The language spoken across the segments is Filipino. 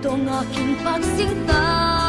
itong aking pagsinta.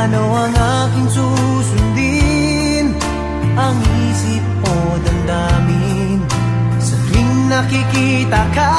Paano ang aking susundin? Ang isip o damdamin. Sa tuwing nakikita ka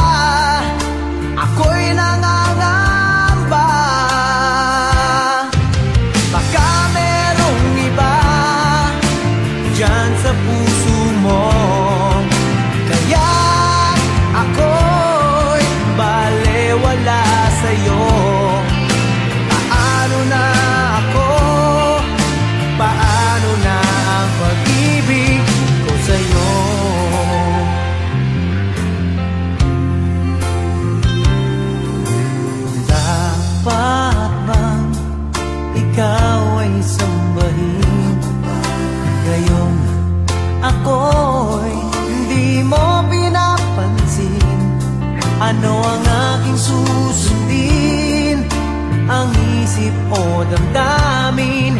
o damdamin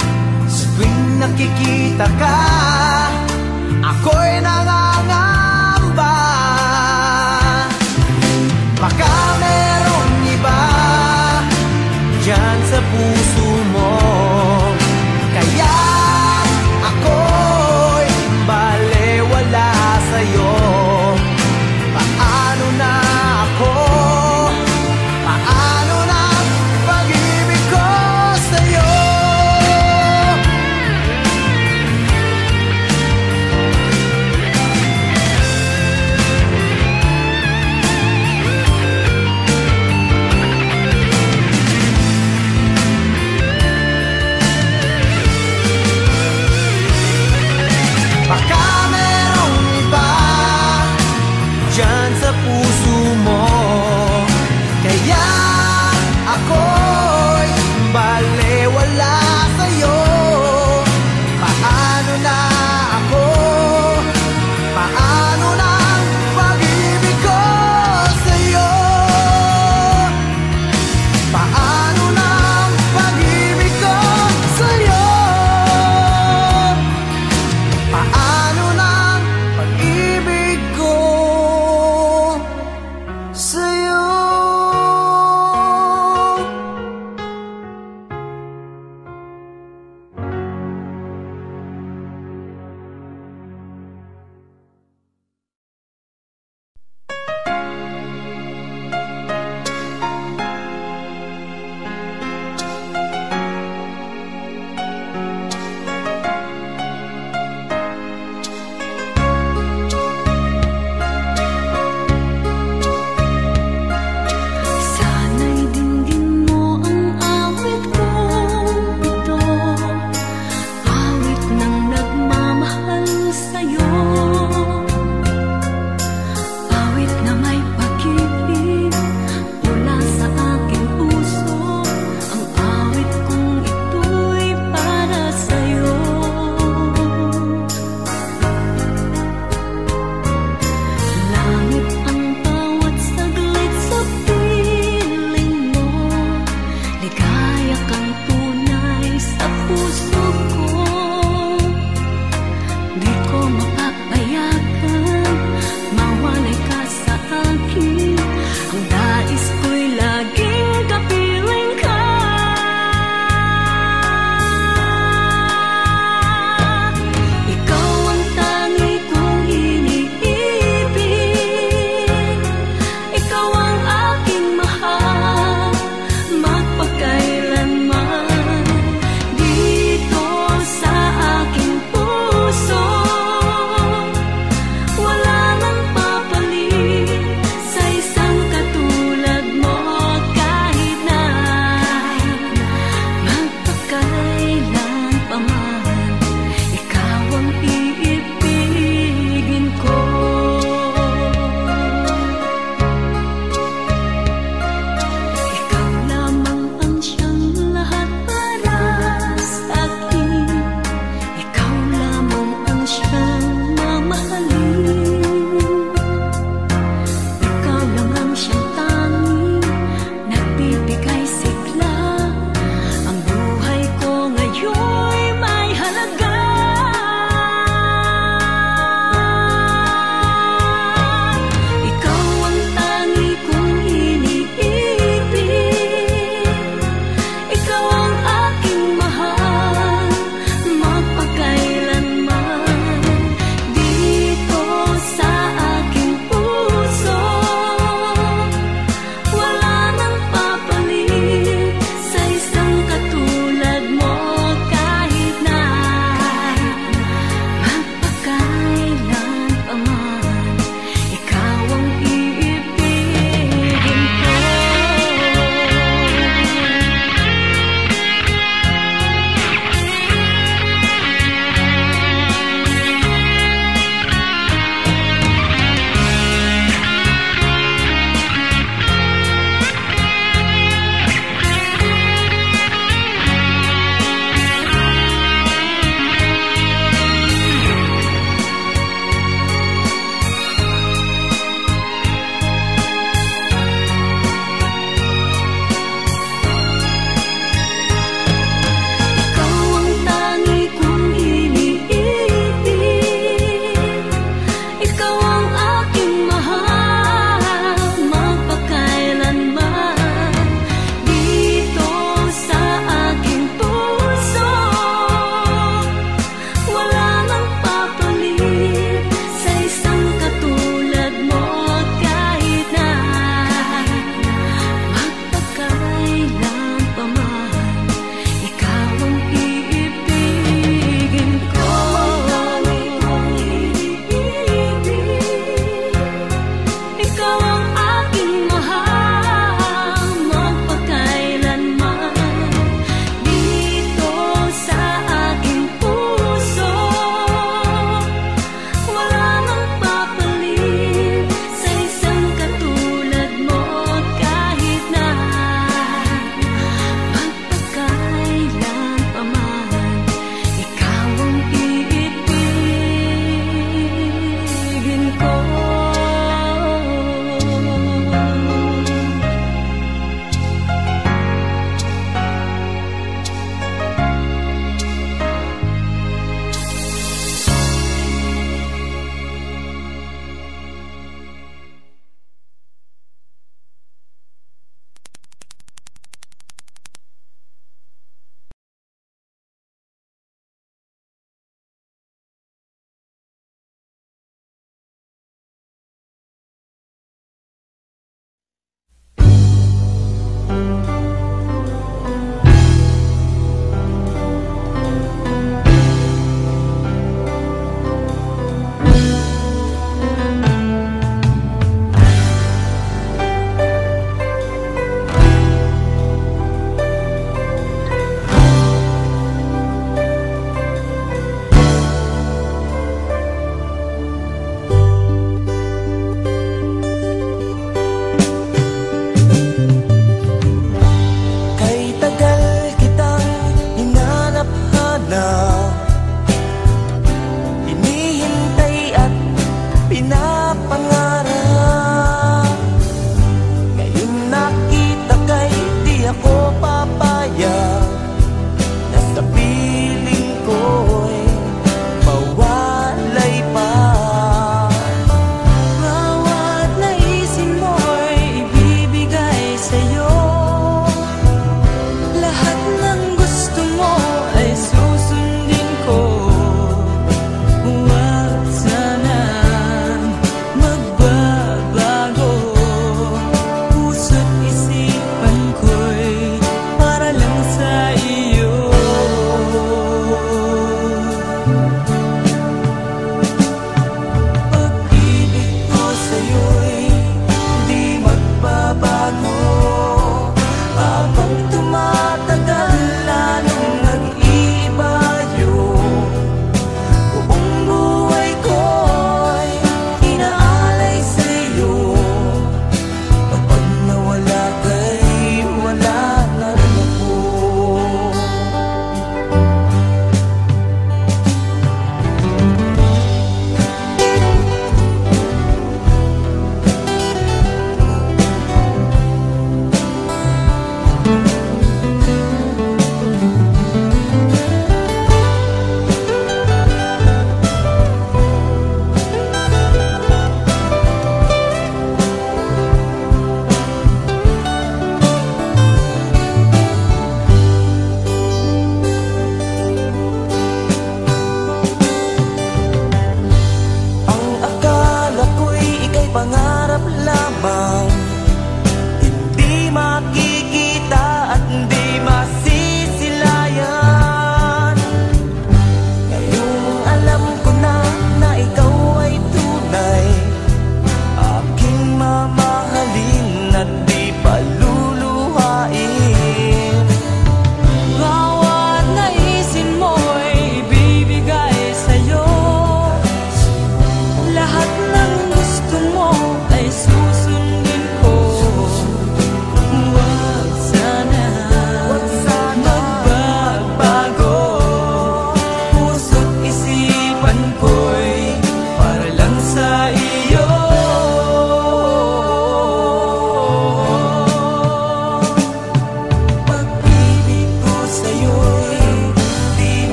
Sa tuwing nakikita ka Ako'y nangangamba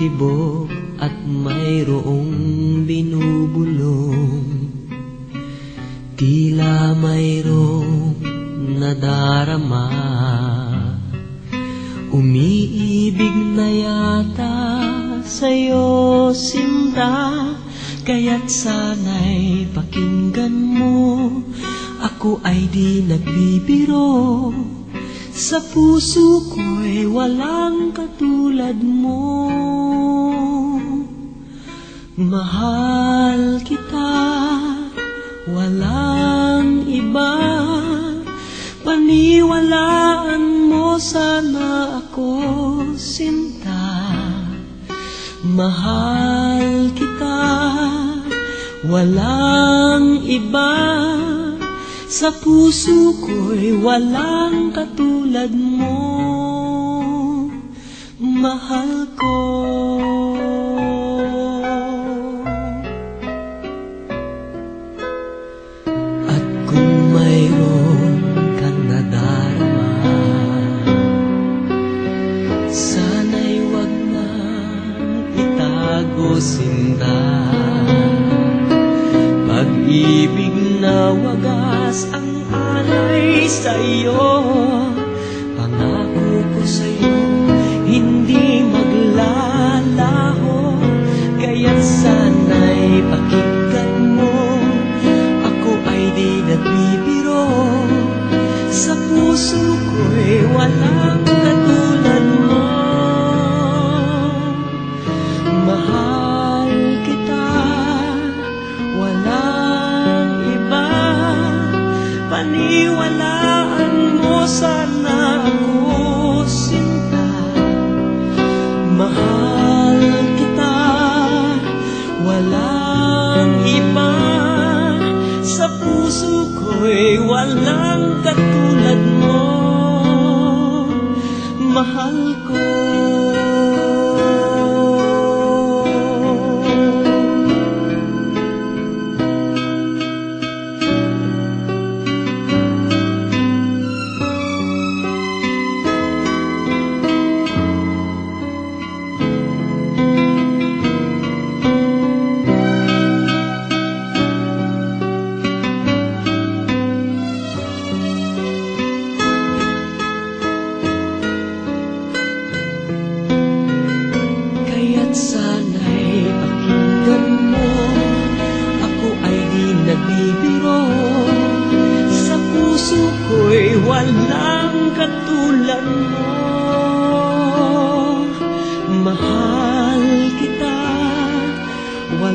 Tumitibok-tibok at mayroong binubulong. Tila mayroong nadarama. Umiibig na yata sa'yo sinta Kaya't sana'y pakinggan mo. Ako ay di nagbibiro Sa puso ko'y walang katulad mo. Mahal kita, walang iba. Paniwalaan mo sana ako, sinta. Mahal kita, walang iba Sa puso ko'y walang katulad mo. Mahal ko 再有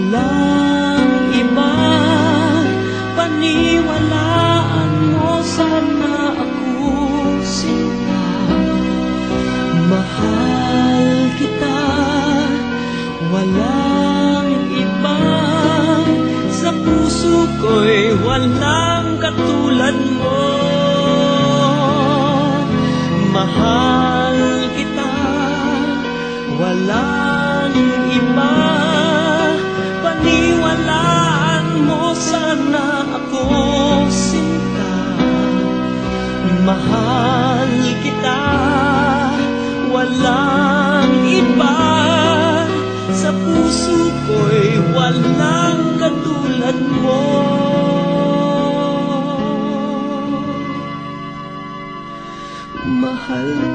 walang iba. Paniwalaan mo sana ako, sinta Mahal kita, walang iba. Sa puso ko'y walang katulad mo. Mahal Mahal kita, walang iba. Sa puso ko'y walang katulad mo. Mahal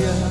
家。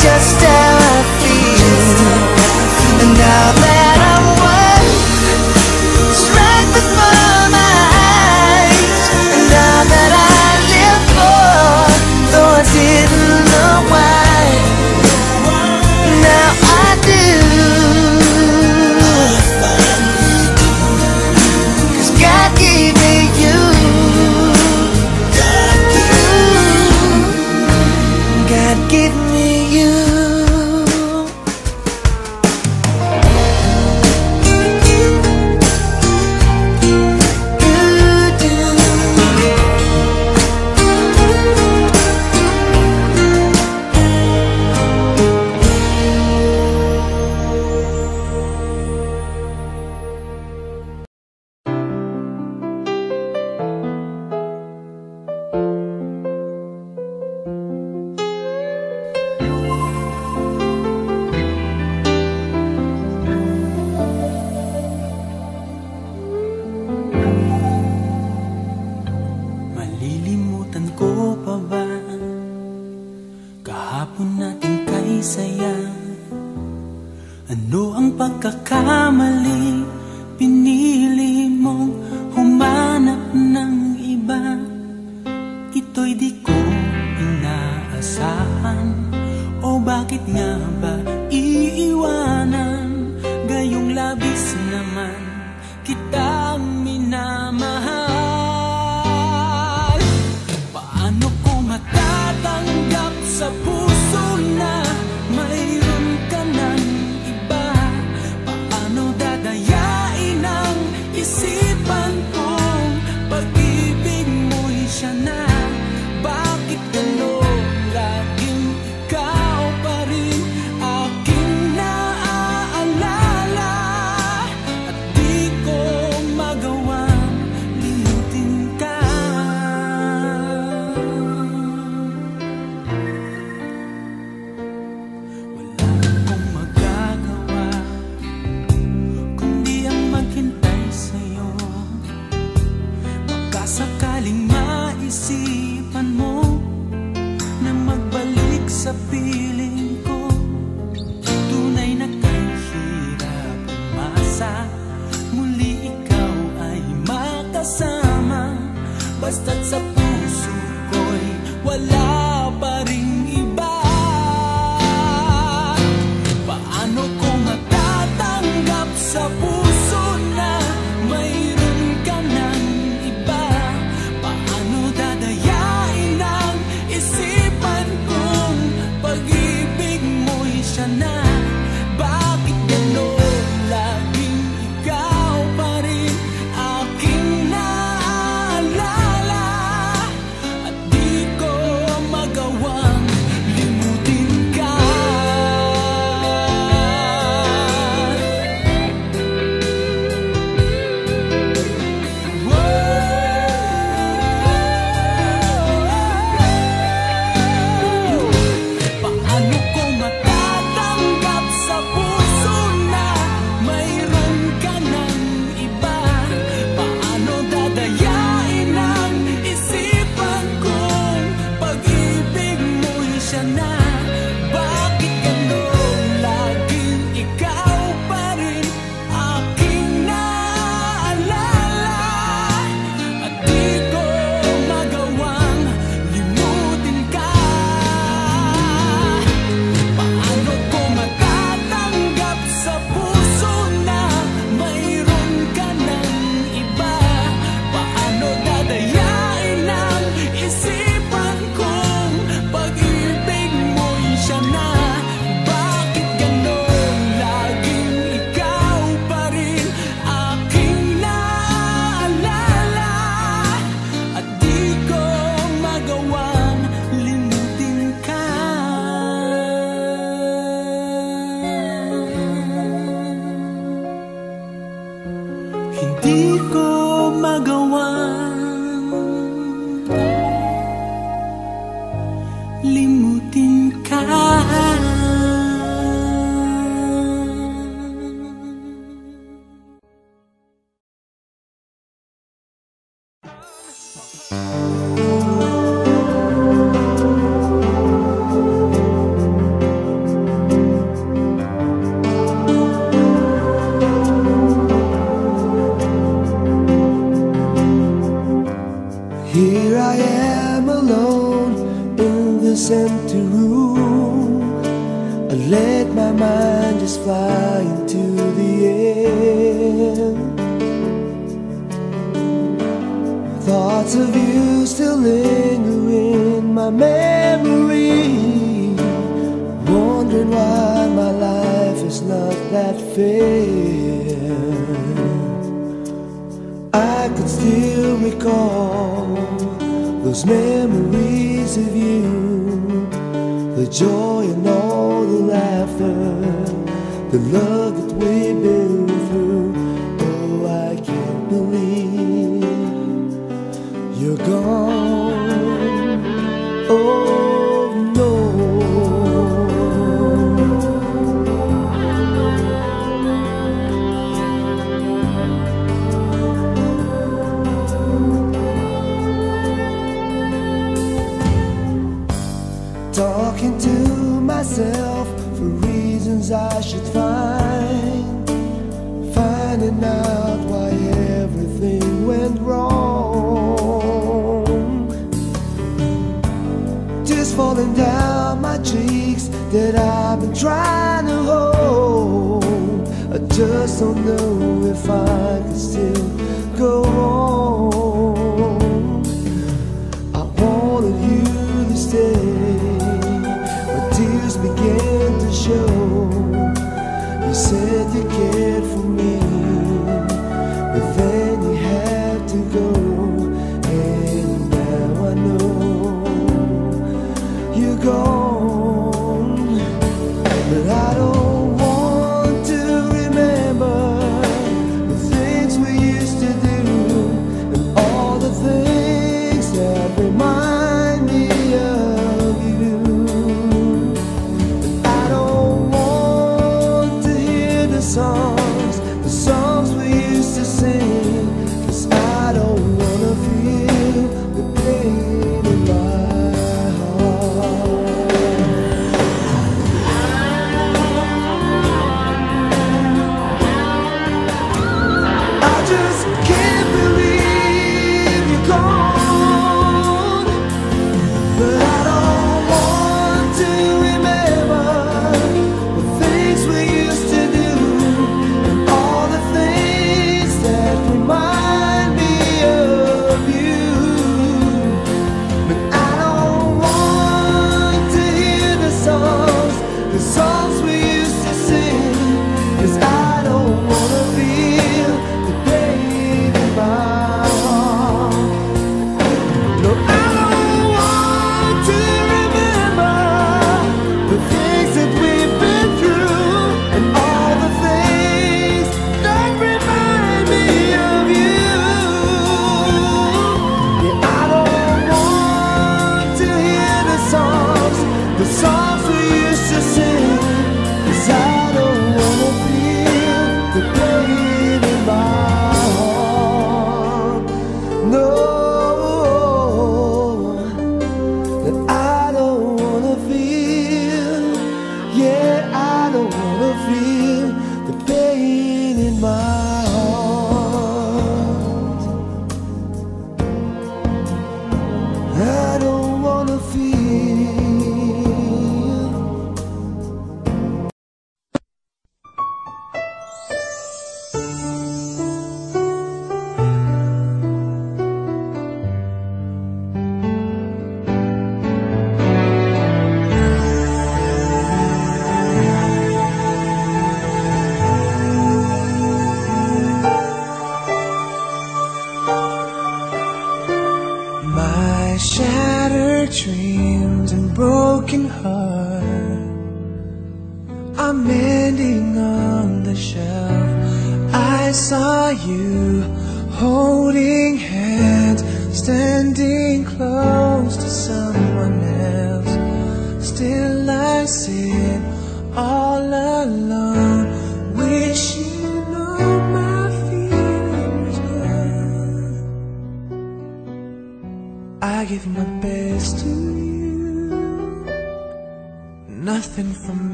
Just how I feel. And now that let my mind just fly into the air. Thoughts of you still linger in my memory, wondering why my life is not that fair. I could still recall those memories of you, the joy and all the love that I've been trying to hold. I just don't know if I can still go on.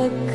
but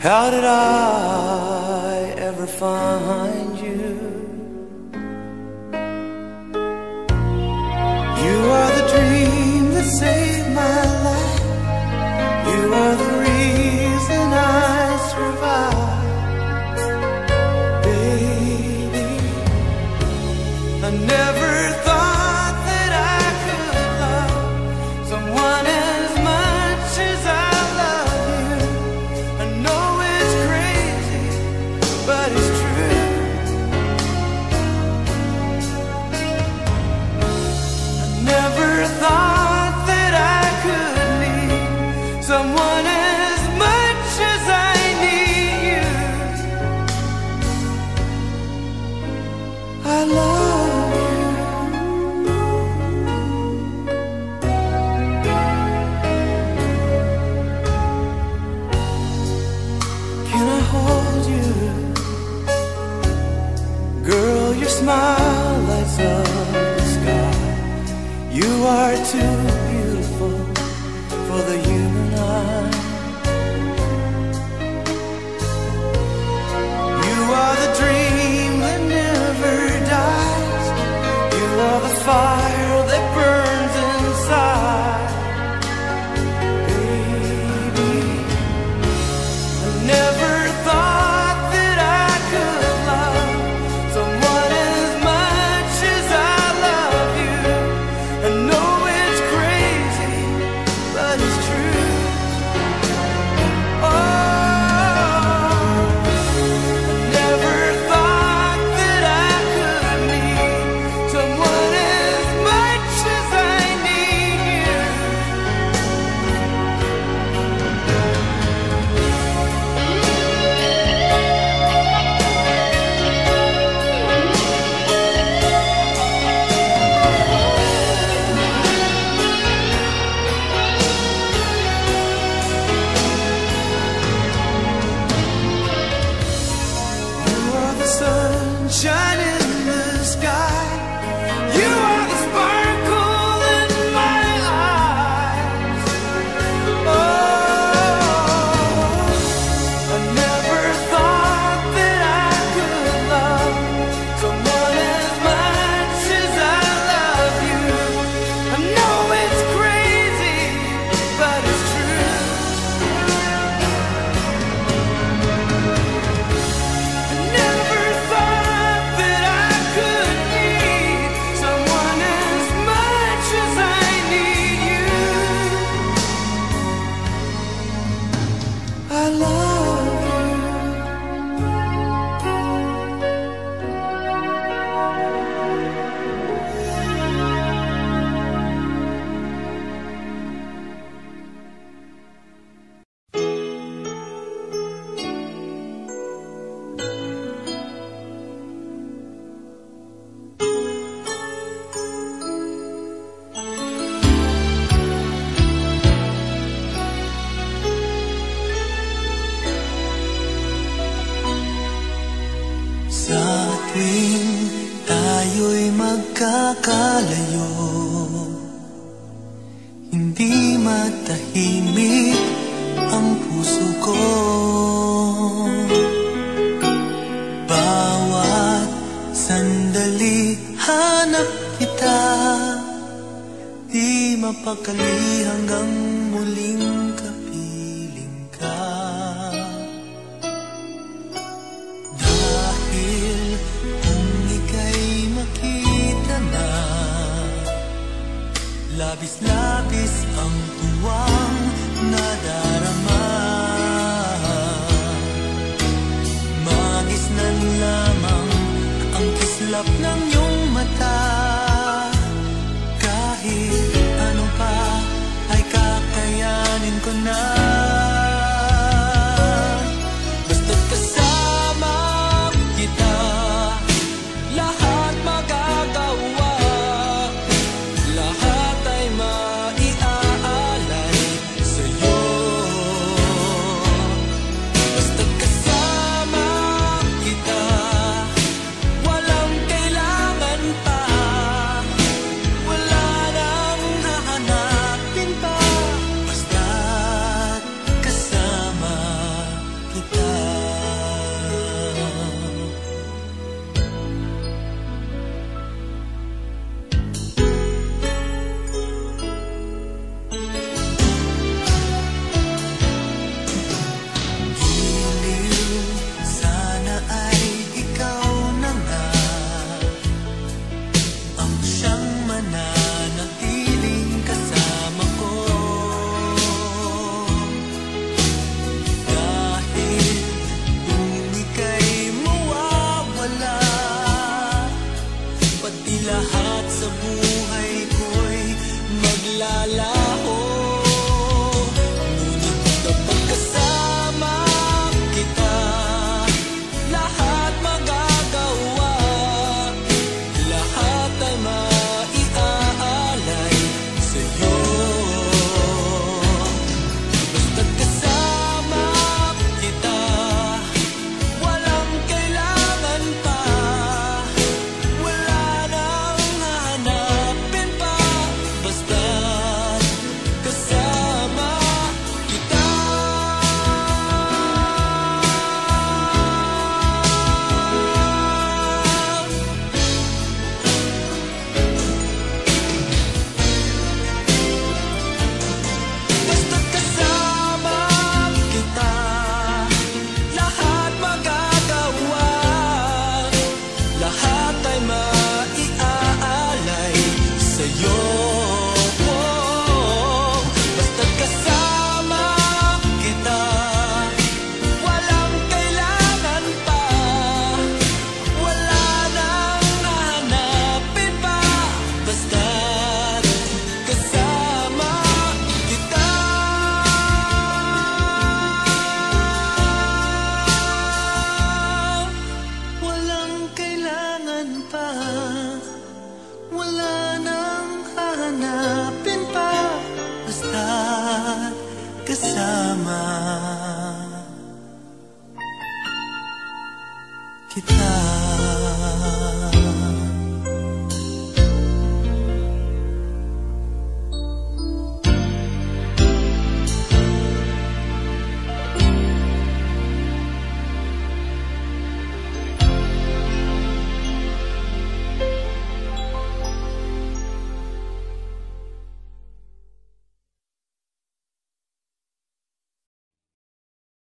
How did I ever find you? You are the dream that saves.